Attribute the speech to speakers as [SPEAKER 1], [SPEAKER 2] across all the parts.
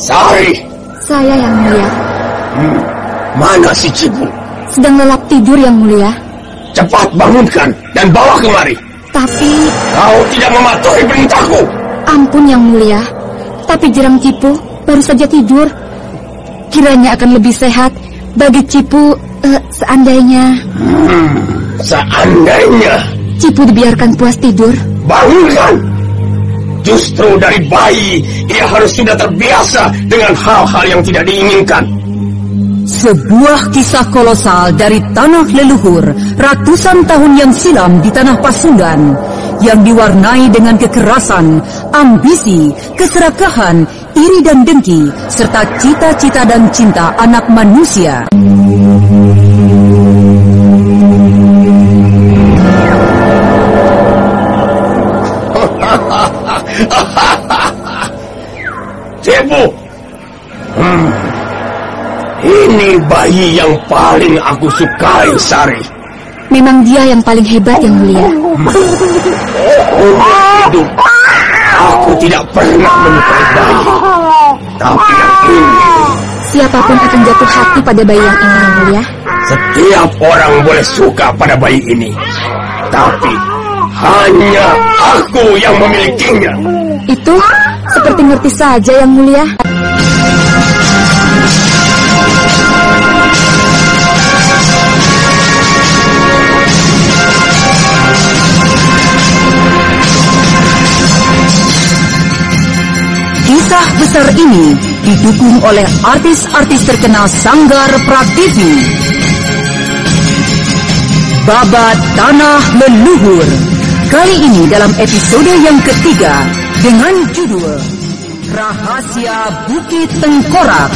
[SPEAKER 1] Sari,
[SPEAKER 2] Saya yang mulia,
[SPEAKER 1] mana si Cipu?
[SPEAKER 2] sedang lelap tidur yang mulia.
[SPEAKER 1] Cepat bangunkan dan bawa kemari.
[SPEAKER 2] Tapi
[SPEAKER 1] Kau tidak mematuhi perintahku.
[SPEAKER 2] ampun yang mulia, tapi Jerang Cipu baru saja tidur. Kiranya akan lebih sehat bagi Cipu eh, seandainya
[SPEAKER 1] Seandainya
[SPEAKER 2] Cipu dibiarkan puas tidur.
[SPEAKER 1] bangunkan. Justru dari bayi, ia harus sudah terbiasa dengan hal-hal yang tidak diinginkan.
[SPEAKER 3] Sebuah kisah kolosal dari tanah leluhur ratusan tahun yang silam di tanah Pasundan yang diwarnai dengan kekerasan, ambisi, keserakahan, iri dan dengki, serta cita-cita dan cinta anak manusia.
[SPEAKER 1] Bayi yang paling aku sukai, Sari.
[SPEAKER 2] Memang dia yang paling hebat yang mulia.
[SPEAKER 1] Umur hidup, aku tidak pernah menyukai bayi. Tapi yang ini,
[SPEAKER 2] Siapa pun akan jatuh hati pada bayi yang ini yang mulia.
[SPEAKER 1] setiap orang boleh suka pada bayi ini. Tapi hanya aku yang memilikinya.
[SPEAKER 2] Itu seperti ngerti saja yang mulia.
[SPEAKER 3] Besar ini didukung oleh artis-artis terkenal Sanggar Prativi. Babat Tanah Leluhur. Kali ini dalam episode yang ketiga dengan judul Rahasia Bukit Tengkorak.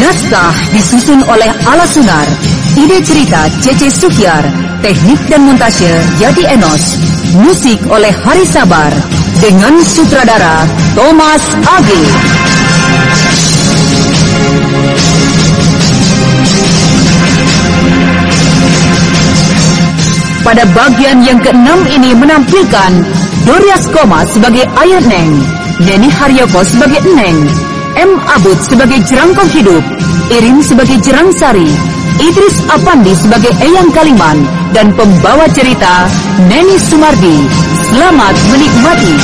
[SPEAKER 3] Naskah disusun oleh Ala Sunar. Ide cerita Cece Sukyar. Teknik dan montase Yadi Enos. Musik oleh Hari Sabar. Dengan sutradara Thomas Age. Pada bagian yang keenam ini menampilkan Dorias Koma sebagai ayah Neng, Neni Haryoko sebagai Neng, M. Abud sebagai jerangkong hidup, Irin sebagai jerang sari, Idris Apandi sebagai Eyang Kaliman, dan pembawa cerita Neni Sumardi. Selamat menikmati.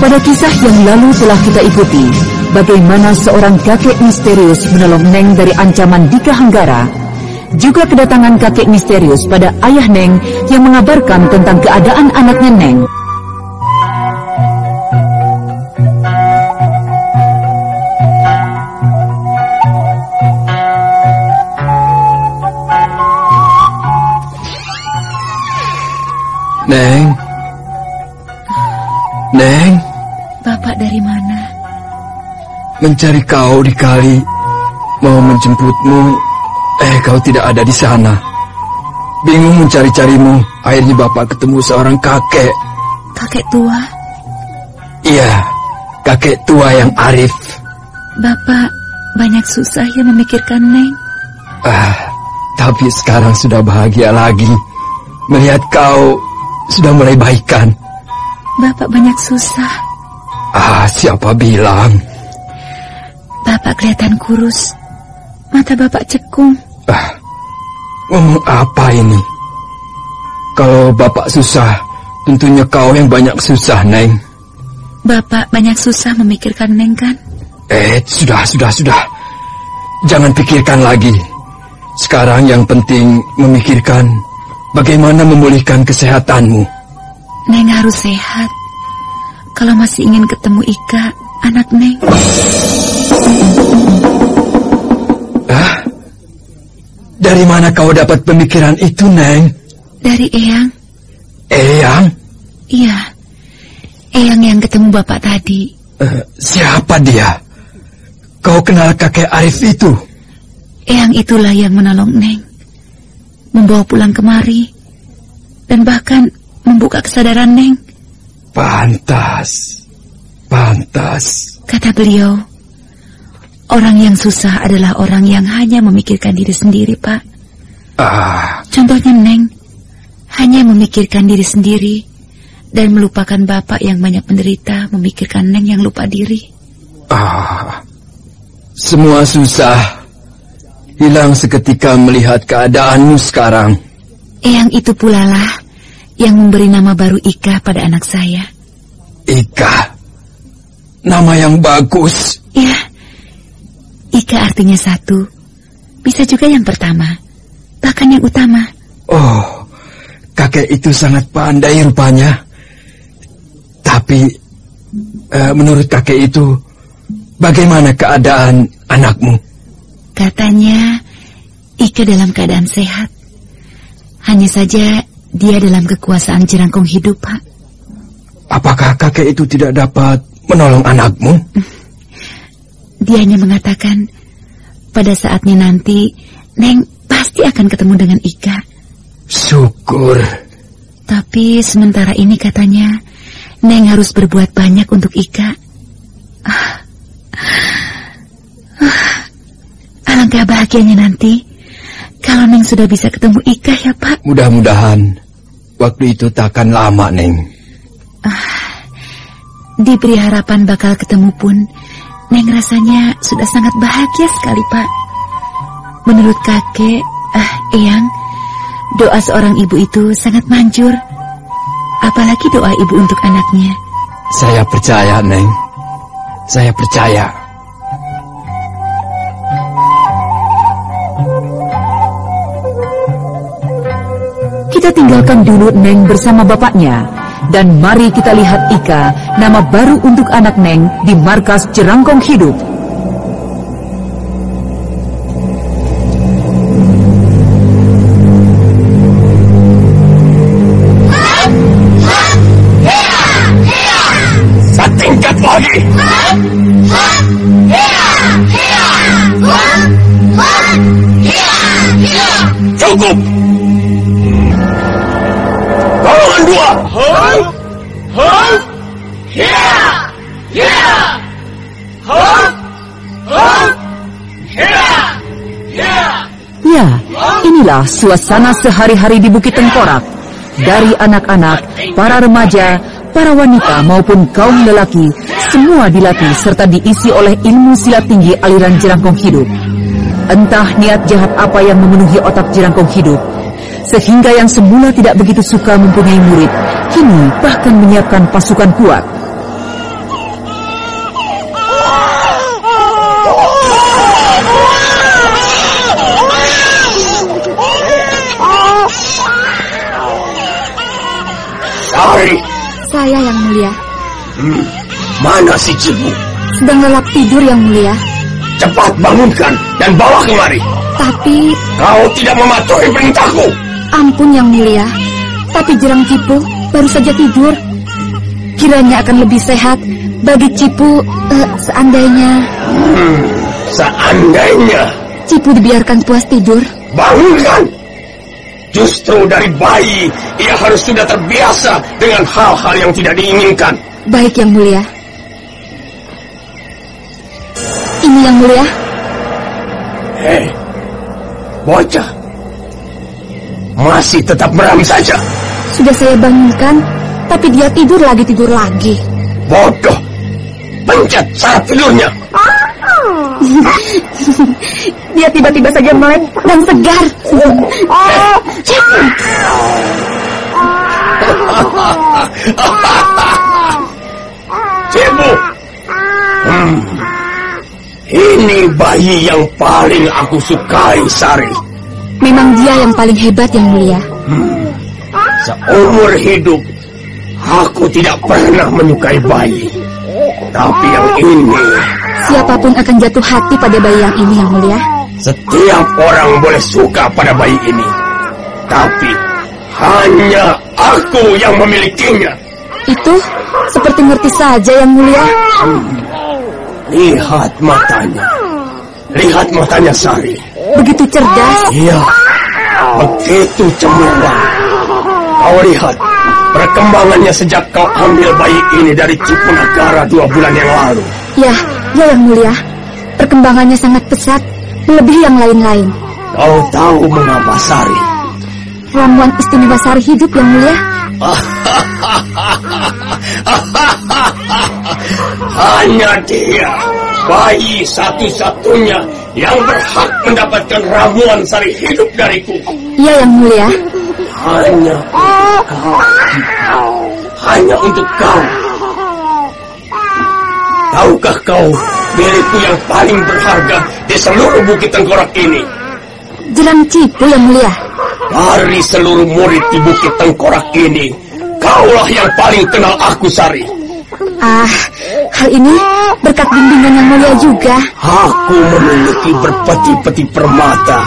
[SPEAKER 3] Pada kisah yang lalu telah kita ikuti bagaimana seorang kakek misterius menolong Neng dari ancaman Dika Hanggara. Juga kedatangan kakek misterius pada ayah Neng yang mengabarkan tentang keadaan anaknya Neng.
[SPEAKER 4] Neng. Neng,
[SPEAKER 2] Bapak dari mana?
[SPEAKER 4] mencari kau di kali. Mau menjemputmu. Eh, kau tidak ada di sana. Bingung mencari-carimu. Akhirnya bapak ketemu seorang kakek.
[SPEAKER 2] Kakek tua,
[SPEAKER 4] Iya, kakek tua yang arif.
[SPEAKER 2] Bapak banyak susah ya memikirkan Neng.
[SPEAKER 4] Ah, tapi sekarang sudah bahagia lagi. Melihat kau sudah mulai baikan.
[SPEAKER 2] Bapak banyak susah.
[SPEAKER 4] Ah, siapa bilang?
[SPEAKER 2] Bapak kelihatan kurus. Mata bapak cekung.
[SPEAKER 4] Ah, ngomong apa ini? Kalau bapak susah, tentunya kau yang banyak susah, Neng.
[SPEAKER 2] Bapak banyak susah memikirkan Neng kan?
[SPEAKER 4] Eh, sudah, sudah, sudah. Jangan pikirkan lagi. Sekarang yang penting memikirkan bagaimana memulihkan kesehatanmu.
[SPEAKER 2] Neng harus sehat. Kalau masih ingin ketemu Ika,
[SPEAKER 5] anak Neng.
[SPEAKER 4] Ah, dari mana kau dapat pemikiran itu, Neng?
[SPEAKER 5] Dari Eyang.
[SPEAKER 4] Eyang?
[SPEAKER 5] Iya. Eyang yang ketemu bapak tadi.
[SPEAKER 4] Eh, siapa dia? Kau kenal kakek Arif itu?
[SPEAKER 5] Eyang itulah yang menolong Neng. Membawa pulang kemari. Dan bahkan membuka kesadaran Neng.
[SPEAKER 4] Pantas. Pantas.
[SPEAKER 5] Kata beliau, orang yang susah adalah orang yang hanya memikirkan diri sendiri, Pak.
[SPEAKER 4] Ah,
[SPEAKER 5] Contohnya Neng, hanya memikirkan diri sendiri dan melupakan bapak yang banyak menderita memikirkan Neng yang lupa diri.
[SPEAKER 4] ah. Semua susah. Hilang seketika melihat keadaanmu sekarang.
[SPEAKER 5] Eyang itu pula lah yang memberi nama baru Ika pada anak saya.
[SPEAKER 4] Ika. Nama yang bagus.
[SPEAKER 5] Ya, Ika artinya satu, bisa juga yang pertama, bahkan yang utama.
[SPEAKER 4] Oh, kakek itu sangat pandai rupanya. Tapi, eh, menurut kakek itu, bagaimana keadaan anakmu?
[SPEAKER 5] Katanya Ika dalam keadaan sehat. Hanya saja dia dalam kekuasaan jerangkong hidup, Pak.
[SPEAKER 4] Apakah kakek itu tidak dapat menolong anakmu?
[SPEAKER 5] Dia hanya mengatakan pada saatnya nanti Neng pasti akan ketemu dengan Ika.
[SPEAKER 4] Syukur.
[SPEAKER 5] Tapi sementara ini katanya Neng harus berbuat banyak untuk Ika. Ah. Ah. Alangkah bahagianya nanti kalau Neng sudah bisa ketemu Ika ya Pak.
[SPEAKER 4] Mudah-mudahan waktu itu takkan lama, Neng.
[SPEAKER 5] Diberi harapan bakal ketemu pun Neng rasanya sudah sangat bahagia sekali Pak. Menurut kakek, ah Eyang, doa seorang ibu itu sangat manjur. Apalagi doa ibu untuk anaknya.
[SPEAKER 4] Saya percaya, Neng. Saya percaya.
[SPEAKER 3] Kita tinggalkan dulu Neng bersama bapaknya. Dan mari kita lihat Ika, nama baru untuk anak Neng di markas Jerangkong Hidup.
[SPEAKER 1] Cukup.
[SPEAKER 3] Ya, inilah suasana sehari-hari di Bukit Tengkorak. Dari anak-anak, para remaja, para wanita maupun kaum lelaki, semua dilatih serta diisi oleh ilmu silat tinggi aliran jerangkong hidup. Entah niat jahat apa yang memenuhi otak jerangkong hidup, sehingga yang semula tidak begitu suka mempunyai murid, kini bahkan menyiapkan pasukan kuat.
[SPEAKER 1] Sari,
[SPEAKER 5] Saya yang mulia,
[SPEAKER 1] mana si Cibu?
[SPEAKER 5] sedang lelap tidur yang mulia.
[SPEAKER 1] Cepat bangunkan dan bawa kemari.
[SPEAKER 5] Tapi
[SPEAKER 1] Kau tidak mematuhi perintahku.
[SPEAKER 5] ampun yang mulia, tapi jerang Cipu baru saja tidur. Kiranya akan lebih sehat bagi Cipu eh, seandainya
[SPEAKER 1] Seandainya
[SPEAKER 5] Cipu dibiarkan puas tidur.
[SPEAKER 1] bangunkan. Justru dari bayi, ia harus sudah terbiasa dengan hal-hal yang tidak diinginkan.
[SPEAKER 5] Baik yang mulia. Ini yang mulia.
[SPEAKER 1] Hei, bocah. Masih tetap meram saja.
[SPEAKER 5] Sudah saya bangunkan, tapi dia tidur lagi tidur lagi.
[SPEAKER 1] Bodoh. Pencet saat tidurnya.
[SPEAKER 5] Dia tiba-tiba saja melek dan segar.
[SPEAKER 1] Cibu. Hmm. Ini bayi yang paling aku sukai, Sari.
[SPEAKER 5] Memang dia yang paling hebat yang mulia.
[SPEAKER 1] Seumur hidup, aku tidak pernah menyukai bayi. Tapi yang ini,
[SPEAKER 2] Siapa pun akan jatuh hati pada bayi yang ini yang mulia.
[SPEAKER 1] setiap orang boleh suka pada bayi ini. Tapi hanya aku yang memilikinya.
[SPEAKER 2] Itu seperti ngerti saja yang mulia.
[SPEAKER 1] Lihat matanya. Lihat matanya Sari.
[SPEAKER 2] Begitu cerdas.
[SPEAKER 1] Iya, begitu cemerlang. Kau lihat perkembangannya sejak kau ambil bayi ini dari Cipunagara dua bulan yang lalu.
[SPEAKER 2] Ya, ya yang mulia. Perkembangannya sangat pesat, lebih yang lain-lain.
[SPEAKER 1] Kau tahu mengapa Sari?
[SPEAKER 2] Ramuan istimewa sari hidup yang mulia.
[SPEAKER 1] Hanya dia, bayi satu-satunya yang berhak mendapatkan ramuan sari hidup dariku.
[SPEAKER 2] Ya yang mulia.
[SPEAKER 1] Hanya untuk kau. Hanya untuk kau. Tahukah kau milikku yang paling berharga di seluruh bukit tengkorak ini?
[SPEAKER 2] Jelang cipu yang mulia.
[SPEAKER 1] Dari seluruh murid di bukit tengkorak ini, kaulah yang paling kenal aku, Sari.
[SPEAKER 2] Ah, hal ini berkat bimbingan yang mulia juga.
[SPEAKER 1] Aku memiliki berpeti-peti permata,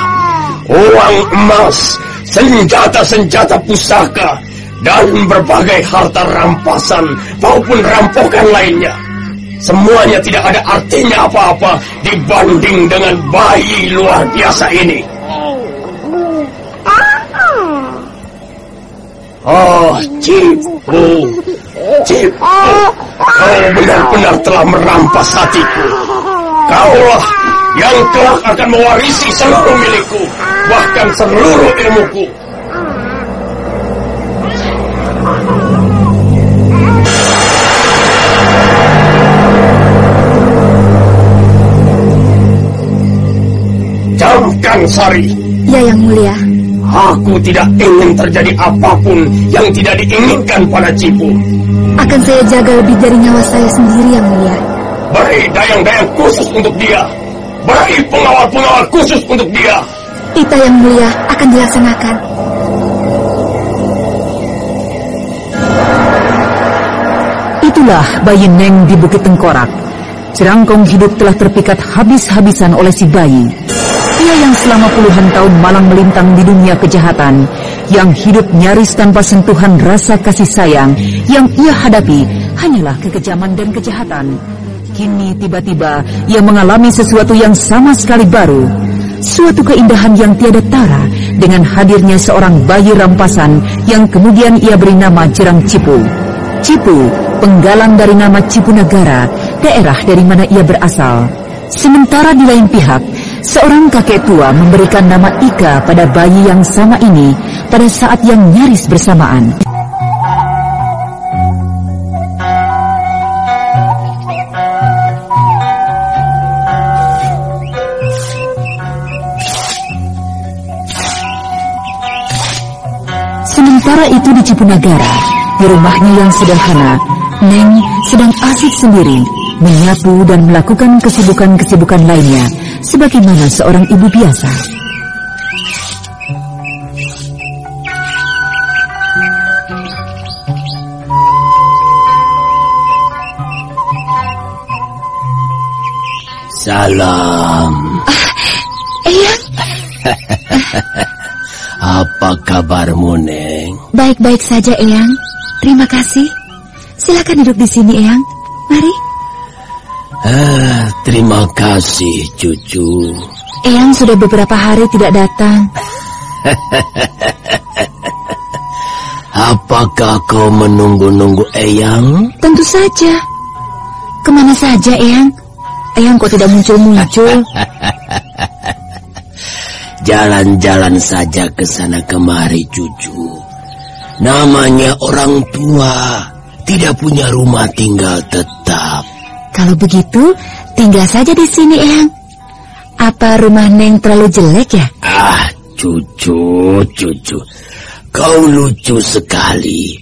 [SPEAKER 1] uang emas, senjata-senjata pusaka, dan berbagai harta rampasan maupun rampokan lainnya. Semuanya tidak ada artinya apa-apa dibanding dengan bayi luar biasa ini. Oh, Cipu, Cipu, kau benar-benar telah merampas hatiku. Kaulah yang kelak akan mewarisi seluruh milikku, bahkan seluruh ilmuku. Camkan Sari,
[SPEAKER 2] Ya yang mulia.
[SPEAKER 1] aku tidak ingin terjadi apa pun yang tidak diinginkan pada Cipu.
[SPEAKER 2] Akan saya jaga lebih dari nyawa saya sendiri yang mulia.
[SPEAKER 1] Beri dayang-dayang khusus untuk dia. Beri pengawal-pengawal khusus untuk dia.
[SPEAKER 2] Tita yang mulia akan dilaksanakan.
[SPEAKER 3] Itulah bayi Neng di Bukit Tengkorak. Cerangkong hidup telah terpikat habis-habisan oleh si bayi. Ia yang selama puluhan tahun malang melintang di dunia kejahatan, yang hidup nyaris tanpa sentuhan rasa kasih sayang, yang ia hadapi hanyalah kekejaman dan kejahatan. Kini tiba-tiba ia mengalami sesuatu yang sama sekali baru. Suatu keindahan yang tiada tara dengan hadirnya seorang bayi rampasan yang kemudian ia beri nama Jerang Cipu. Cipu, penggalang dari nama Cipu Negara, daerah dari mana ia berasal. Sementara di lain pihak, seorang kakek tua memberikan nama Ika pada bayi yang sama ini pada saat yang nyaris bersamaan. Sementara itu di Cipunagara, di rumahnya yang sederhana, Neng sedang asik sendiri, menyapu dan melakukan kesibukan-kesibukan lainnya, sebagaimana seorang ibu biasa.
[SPEAKER 1] Salam.
[SPEAKER 2] Eyang,
[SPEAKER 1] Apa kabarmu, Neng?
[SPEAKER 2] baik-baik saja Eyang. Terima kasih. Silakan duduk di sini Eyang. Mari.
[SPEAKER 1] Ah, terima kasih, cucu.
[SPEAKER 2] Eyang sudah beberapa hari tidak datang.
[SPEAKER 1] Apakah kau menunggu-nunggu Eyang?
[SPEAKER 2] Tentu saja. Ke mana saja Eyang? Eyang kok tidak muncul-muncul?
[SPEAKER 1] Jalan-jalan saja ke sana kemari, cucu. Namanya orang tua, tidak punya rumah tinggal tetap.
[SPEAKER 2] Kalau begitu, tinggal saja di sini Eyang. Apa rumah Neng terlalu jelek ya?
[SPEAKER 1] Ah, cucu, cucu. Kau lucu sekali.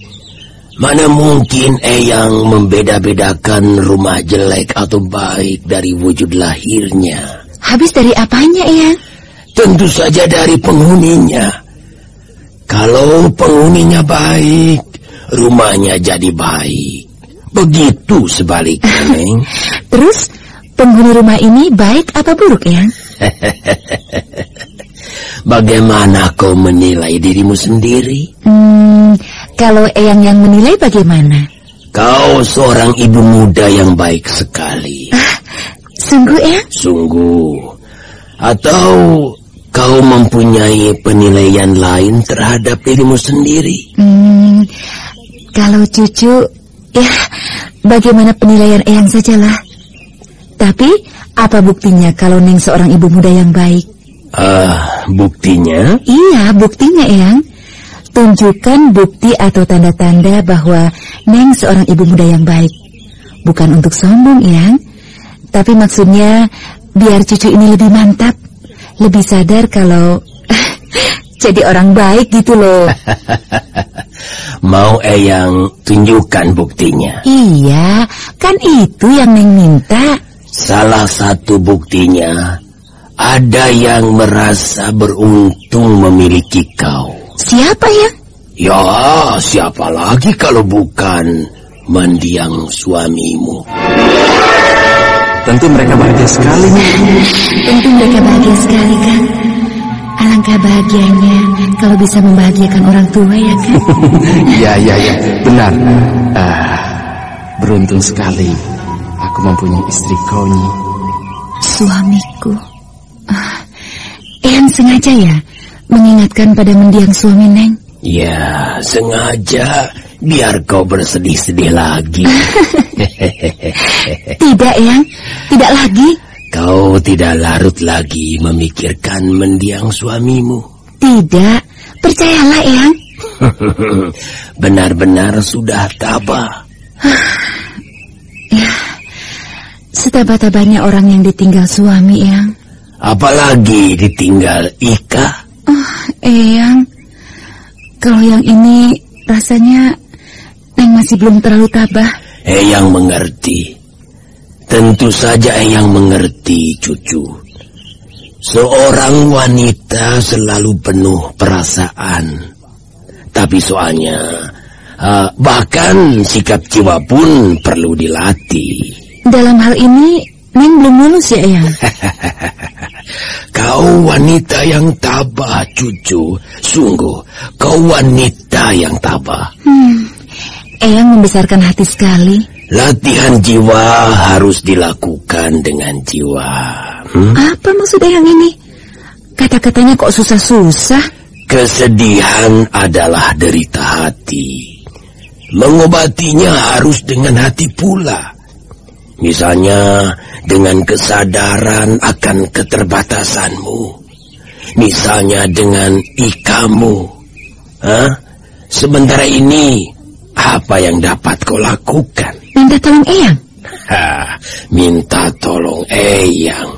[SPEAKER 1] Mana mungkin Eyang membeda-bedakan rumah jelek atau baik dari wujud lahirnya?
[SPEAKER 2] Habis dari apanya Eyang?
[SPEAKER 1] Tentu saja dari penghuninya. Kalau penghuninya baik, rumahnya jadi baik.
[SPEAKER 6] Begitu sebaliknya, Neng.
[SPEAKER 5] Terus penghuni rumah ini baik apa buruk, Eyang?
[SPEAKER 6] Bagaimana kau menilai dirimu sendiri?
[SPEAKER 5] Hmm, kalau Eyang yang menilai bagaimana?
[SPEAKER 6] Kau seorang ibu muda yang baik sekali.
[SPEAKER 5] Sungguh, Eyang?
[SPEAKER 6] Sungguh. Atau kau mempunyai penilaian lain terhadap dirimu sendiri?
[SPEAKER 5] Hmm, kalau cucu, ya bagaimana penilaian Eyang sajalah. Tapi apa buktinya kalau Neng seorang ibu muda yang baik?
[SPEAKER 6] Ah, buktinya?
[SPEAKER 5] Iya, buktinya Eyang. Tunjukkan bukti atau tanda-tanda bahwa Neng seorang ibu muda yang baik. Bukan untuk sombong, Eyang. Tapi maksudnya biar cucu ini lebih mantap. Lebih sadar kalau jadi orang baik gitu loh.
[SPEAKER 6] Mau Eyang tunjukkan buktinya?
[SPEAKER 5] iya, kan itu yang Neng minta.
[SPEAKER 6] Salah satu buktinya, ada yang merasa beruntung memiliki kau.
[SPEAKER 5] Siapa ya?
[SPEAKER 6] Ya, siapa lagi kalau bukan mendiang suamimu?
[SPEAKER 4] Tentu mereka bahagia sekali nih.
[SPEAKER 5] Tentu mereka bahagia sekali kan. Alangkah bahagianya kalau bisa membahagiakan orang tua ya kan.
[SPEAKER 4] Iya, iya, iya. Benar. Ah, beruntung sekali aku mempunyai istri kau, Nyi.
[SPEAKER 5] Suamiku. Ah, Eyang sengaja ya mengingatkan pada mendiang suami Neng.
[SPEAKER 6] Ya, sengaja biar kau bersedih-sedih lagi.
[SPEAKER 5] Tidak Eyang, tidak lagi.
[SPEAKER 6] kau tidak larut lagi memikirkan mendiang suamimu.
[SPEAKER 5] Tidak, percayalah Eyang.
[SPEAKER 6] Benar-benar sudah tabah.
[SPEAKER 5] Setabah-tabahnya orang yang ditinggal suami Eyang.
[SPEAKER 6] Apalagi ditinggal Ika.
[SPEAKER 5] Oh, Eyang, kalau yang ini rasanya Neng masih belum terlalu tabah.
[SPEAKER 6] Eyang mengerti. Tentu saja Eyang mengerti, cucu. Seorang wanita selalu penuh perasaan. Tapi soalnya, ah, bahkan sikap jiwa pun perlu dilatih.
[SPEAKER 5] Dalam hal ini, Neng belum lulus ya Eyang?
[SPEAKER 6] Kau wanita yang tabah, cucu. Sungguh, kau wanita yang tabah.
[SPEAKER 5] Hmm, Eyang membesarkan hati sekali.
[SPEAKER 6] Latihan jiwa harus dilakukan dengan jiwa. Hmm?
[SPEAKER 5] Apa maksud Eyang ini? Kata-katanya kok susah-susah?
[SPEAKER 6] Kesedihan adalah derita hati. Mengobatinya harus dengan hati pula. Misalnya dengan kesadaran akan keterbatasanmu. Misalnya dengan ikamu. Hah? Sementara ini, apa yang dapat kau lakukan?
[SPEAKER 5] Minta tolong Eyang.
[SPEAKER 6] Ha, minta tolong Eyang.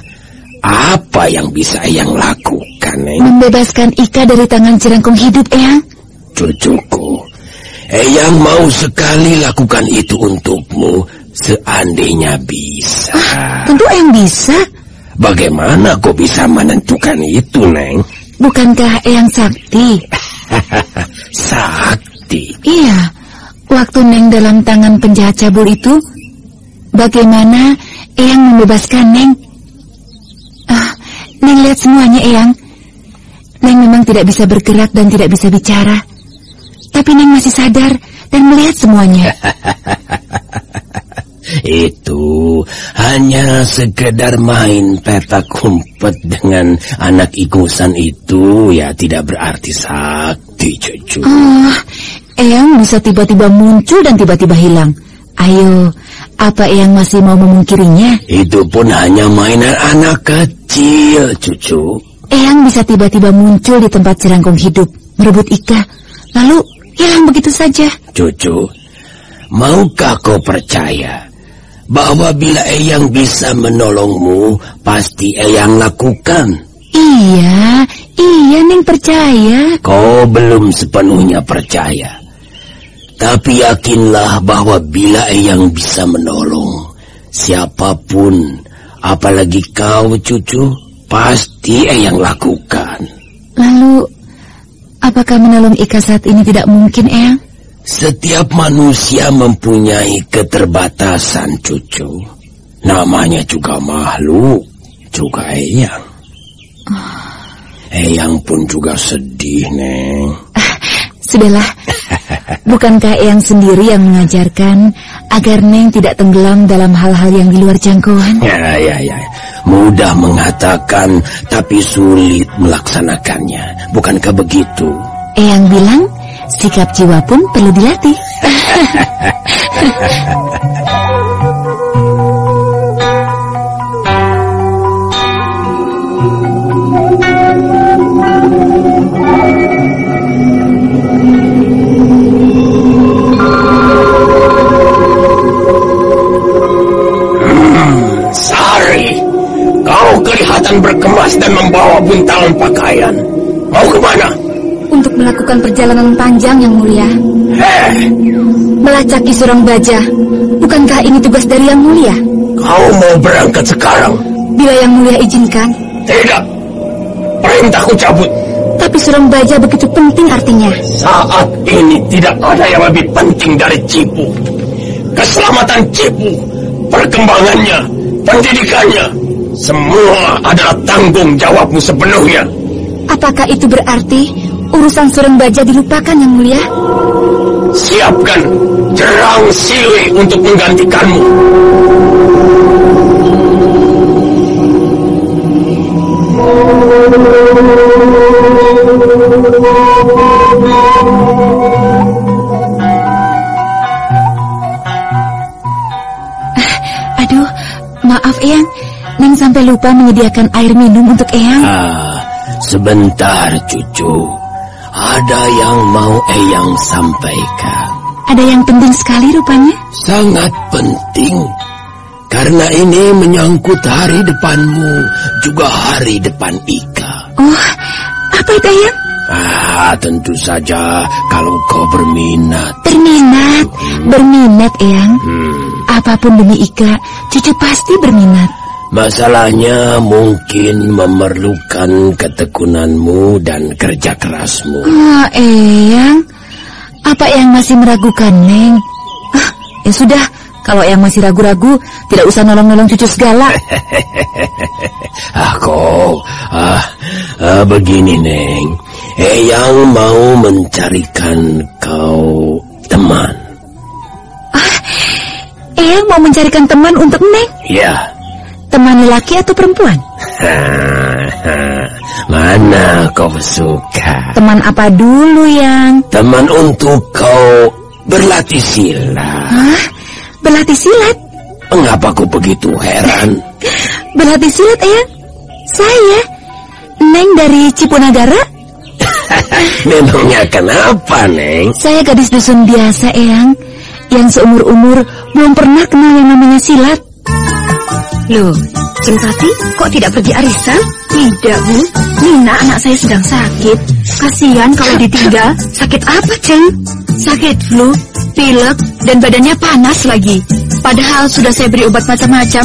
[SPEAKER 6] Apa yang bisa Eyang lakukan, Neng?
[SPEAKER 5] Membebaskan Ika dari tangan jerangkung hidup Eyang.
[SPEAKER 6] Cucuku, Eyang mau sekali lakukan itu untukmu seandainya bisa.
[SPEAKER 5] Tentu Eyang bisa.
[SPEAKER 6] Bagaimana kau bisa menentukan itu, Neng?
[SPEAKER 5] Bukankah Eyang sakti?
[SPEAKER 6] Sakti.
[SPEAKER 5] Iya, waktu Neng dalam tangan penjahat cabul itu, bagaimana Eyang membebaskan Neng? Ah, Neng lihat semuanya Eyang. Neng memang tidak bisa bergerak dan tidak bisa bicara. Tapi Neng masih sadar dan melihat semuanya.
[SPEAKER 6] Itu hanya sekedar main petak umpet dengan anak igusan itu ya tidak berarti sakti, cucu.
[SPEAKER 5] Ah, Eyang bisa tiba-tiba muncul dan tiba-tiba hilang. Ayo, apa Eyang masih mau memungkirinya?
[SPEAKER 6] Itu pun hanya mainan anak kecil, cucu.
[SPEAKER 5] Eyang bisa tiba-tiba muncul di tempat jerangkung hidup, merebut Ika, lalu hilang begitu saja.
[SPEAKER 6] Cucu, maukah kau percaya bahwa bila Eyang bisa menolongmu, pasti Eyang lakukan?
[SPEAKER 5] Iya, iya Neng percaya.
[SPEAKER 6] Kau belum sepenuhnya percaya. Tapi yakinlah bahwa bila Eyang bisa menolong, siapa pun, apalagi kau cucu, pasti Eyang lakukan.
[SPEAKER 5] Lalu, apakah menolong Ika saat ini tidak mungkin, Eyang?
[SPEAKER 6] Setiap manusia mempunyai keterbatasan, cucu. Namanya juga makhluk, juga Eyang. Eyang pun juga sedih, Neng.
[SPEAKER 5] Sudahlah, bukankah Eyang sendiri yang mengajarkan agar Neng tidak tenggelam dalam hal-hal yang di luar jangkauan?
[SPEAKER 6] Ya, ya, ya. Mudah mengatakan, tapi sulit melaksanakannya. Bukankah begitu?
[SPEAKER 5] Eyang bilang, sikap jiwa pun perlu dilatih. perjalanan panjang yang mulia, melacaki seorang baja. Bukankah ini tugas dari yang mulia?
[SPEAKER 6] kau mau berangkat sekarang?
[SPEAKER 5] Bila yang mulia izinkan,
[SPEAKER 6] Tidak. Perintahku cabut.
[SPEAKER 5] tapi seorang baja begitu penting artinya.
[SPEAKER 6] Saat ini tidak ada yang lebih penting dari Cipu. Keselamatan Cipu, perkembangannya, pendidikannya, semua adalah tanggung jawabmu sepenuhnya.
[SPEAKER 5] Apakah itu berarti urusan seorang baja dilupakan yang mulia?
[SPEAKER 6] Siapkan jerang sili untuk menggantikanmu.
[SPEAKER 5] Aduh, maaf Eyang. Neng sampai lupa menyediakan air minum untuk Eyang.
[SPEAKER 6] Ah, sebentar cucu. Ada yang mau Eyang sampaikan.
[SPEAKER 5] Ada yang penting sekali rupanya.
[SPEAKER 6] Sangat penting. Karena ini menyangkut hari depanmu, juga hari depan Ika.
[SPEAKER 5] Oh, apa itu Eyang?
[SPEAKER 6] Ah, tentu saja kalau kau berminat.
[SPEAKER 5] Berminat, berminat Eyang.
[SPEAKER 6] Hmm,
[SPEAKER 5] Apa pun demi Ika, cucu pasti berminat.
[SPEAKER 6] Masalahnya mungkin memerlukan ketekunanmu dan kerja kerasmu.
[SPEAKER 5] Oh, Eyang, apa yang masih meragukan Neng? Ah, ya sudah, kalau yang masih ragu-ragu, tidak usah nolong-nolong cucu segala.
[SPEAKER 6] Ah, kau, ah, ah, begini Neng, Eyang mau mencarikan kau teman.
[SPEAKER 5] Eyang mau mencarikan teman untuk Neng.
[SPEAKER 6] Ya,
[SPEAKER 5] Teman laki atau perempuan?
[SPEAKER 6] mana kau suka?
[SPEAKER 5] Teman apa dulu yang?
[SPEAKER 6] Teman untuk kau berlatih silat.
[SPEAKER 5] Hah? Berlatih silat?
[SPEAKER 6] Mengapa kau begitu heran?
[SPEAKER 5] Berlatih silat, Eyang? Saya? Neng dari Cipunagara?
[SPEAKER 6] Memangnya kenapa, Neng?
[SPEAKER 5] Saya gadis dusun biasa, Eyang. Yang seumur-umur belum pernah kenal yang namanya silat.
[SPEAKER 7] Loh, Cempati kok tidak pergi arisan? Tidak, Bu. Nina anak saya sedang sakit. Kasihan kalau ditinggal. Sakit apa, Ceng? Sakit flu, pilek, dan badannya panas lagi. Padahal sudah saya beri obat macam-macam,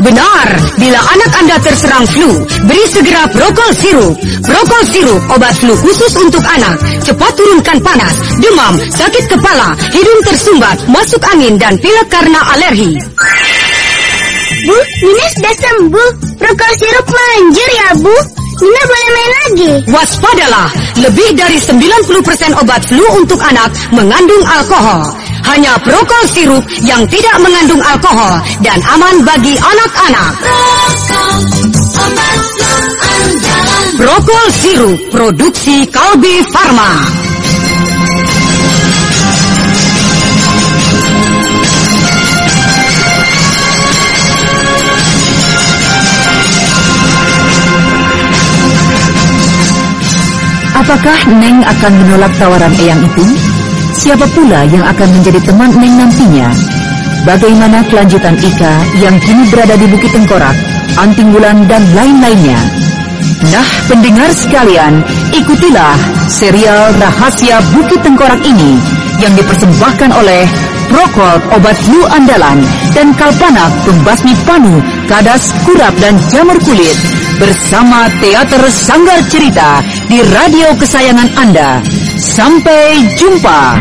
[SPEAKER 7] Benar, bila anak Anda terserang flu, beri segera Prokol Sirup. Prokol Sirup, obat flu khusus untuk anak. Cepat turunkan panas, demam, sakit kepala, hidung tersumbat, masuk angin, dan pilek karena alergi.
[SPEAKER 8] Bu, Nina sudah sembuh. Prokol sirup manjur ya, Bu. Nina boleh main lagi.
[SPEAKER 7] Waspadalah, lebih dari 90% obat flu untuk anak mengandung alkohol. Hanya Prokol Sirup yang tidak mengandung alkohol dan aman bagi anak-anak. Prokol Sirup, produksi Kalbi Farma.
[SPEAKER 3] Apakah Neng akan menolak tawaran Eyang itu? Siapa pula yang akan menjadi teman Neng nantinya? Bagaimana kelanjutan Ika yang kini berada di Bukit Tengkorak, Anting Bulan, dan lain-lainnya? Nah, pendengar sekalian, ikutilah serial Rahasia Bukit Tengkorak ini yang dipersembahkan oleh Prokol Obat Flu Andalan dan Kalpanak Pembasmi Panu, Kadas Kurap dan Jamur Kulit bersama Teater Sanggar Cerita di radio kesayangan Anda. Sampai jumpa.